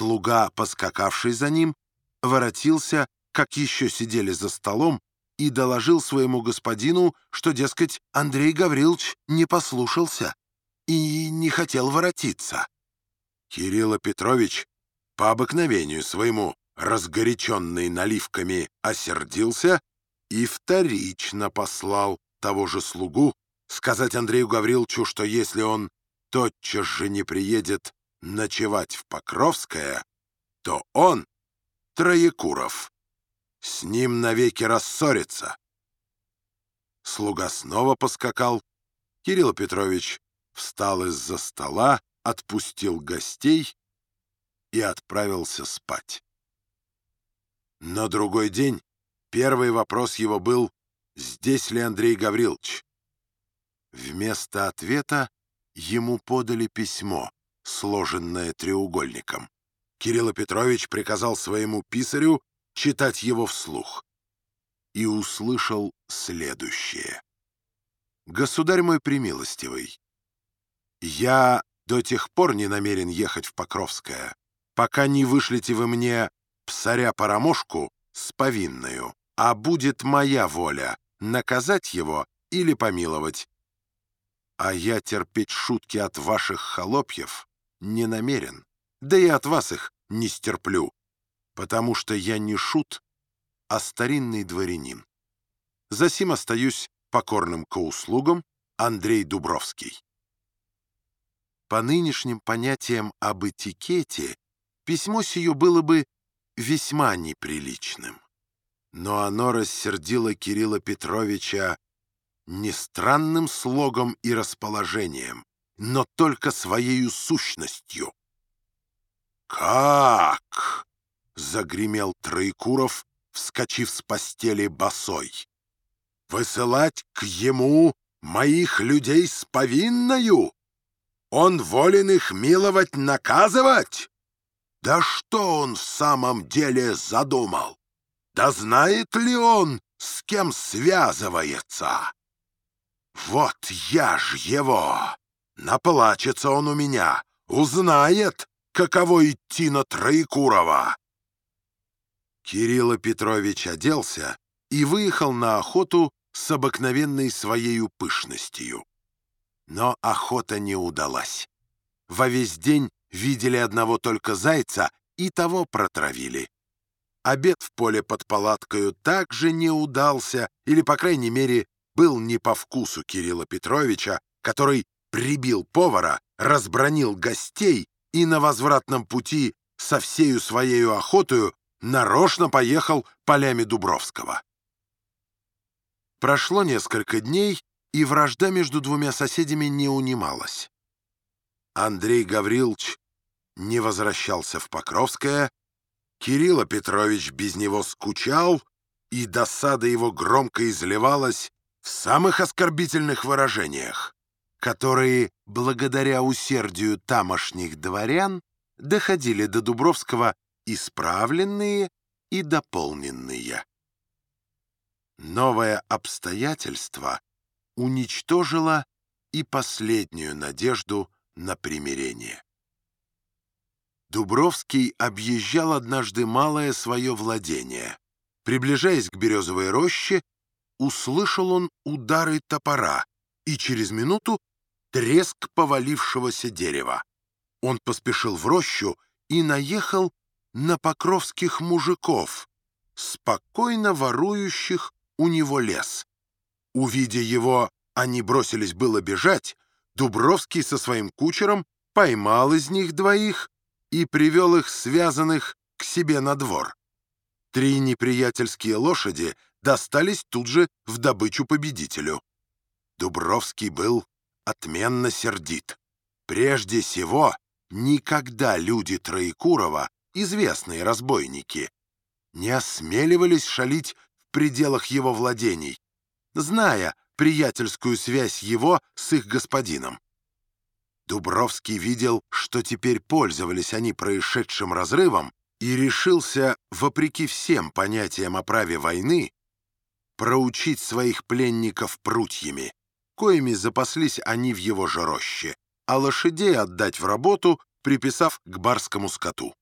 Слуга, поскакавший за ним, воротился, как еще сидели за столом, и доложил своему господину, что, дескать, Андрей Гаврилович не послушался и не хотел воротиться. Кирилл Петрович по обыкновению своему, разгоряченный наливками, осердился и вторично послал того же слугу сказать Андрею Гавриловичу, что если он тотчас же не приедет ночевать в Покровское, то он, Троекуров, с ним навеки рассорится. Слуга снова поскакал. Кирилл Петрович встал из-за стола, отпустил гостей и отправился спать. На другой день первый вопрос его был, здесь ли Андрей Гаврилович. Вместо ответа ему подали письмо, сложенное треугольником. Кирилл Петрович приказал своему писарю читать его вслух и услышал следующее. «Государь мой примилостивый, я до тех пор не намерен ехать в Покровское, пока не вышлете вы мне псаря-парамошку с повинною, а будет моя воля наказать его или помиловать. А я терпеть шутки от ваших холопьев не намерен, да и от вас их не стерплю, потому что я не шут, а старинный дворянин. Засим остаюсь покорным к услугам Андрей Дубровский. По нынешним понятиям об этикете письмо сие было бы весьма неприличным. Но оно рассердило Кирилла Петровича не странным слогом и расположением, но только своей сущностью. «Как?» — загремел Троекуров, вскочив с постели босой. «Высылать к ему моих людей с повинною? Он волен их миловать, наказывать? Да что он в самом деле задумал? Да знает ли он, с кем связывается? Вот я ж его! Наплачется он у меня, узнает, каково идти на Троекурова. Кирилл Петрович оделся и выехал на охоту с обыкновенной своей пышностью. Но охота не удалась. Во весь день Видели одного только зайца и того протравили. Обед в поле под палаткою также не удался, или, по крайней мере, был не по вкусу Кирилла Петровича, который прибил повара, разбронил гостей и на возвратном пути со всею своею охотою нарочно поехал полями Дубровского. Прошло несколько дней, и вражда между двумя соседями не унималась. Андрей Гаврилович не возвращался в Покровское, Кирилл Петрович без него скучал, и досада его громко изливалась в самых оскорбительных выражениях, которые, благодаря усердию тамошних дворян, доходили до Дубровского исправленные и дополненные. Новое обстоятельство уничтожило и последнюю надежду на примирение. Дубровский объезжал однажды малое свое владение. Приближаясь к березовой роще, услышал он удары топора и через минуту треск повалившегося дерева. Он поспешил в рощу и наехал на покровских мужиков, спокойно ворующих у него лес. Увидя его, они бросились было бежать, Дубровский со своим кучером поймал из них двоих и привел их связанных к себе на двор. Три неприятельские лошади достались тут же в добычу победителю. Дубровский был отменно сердит. Прежде всего, никогда люди Троекурова, известные разбойники, не осмеливались шалить в пределах его владений, зная приятельскую связь его с их господином. Дубровский видел, что теперь пользовались они происшедшим разрывом и решился, вопреки всем понятиям о праве войны, проучить своих пленников прутьями, коими запаслись они в его же роще, а лошадей отдать в работу, приписав к барскому скоту.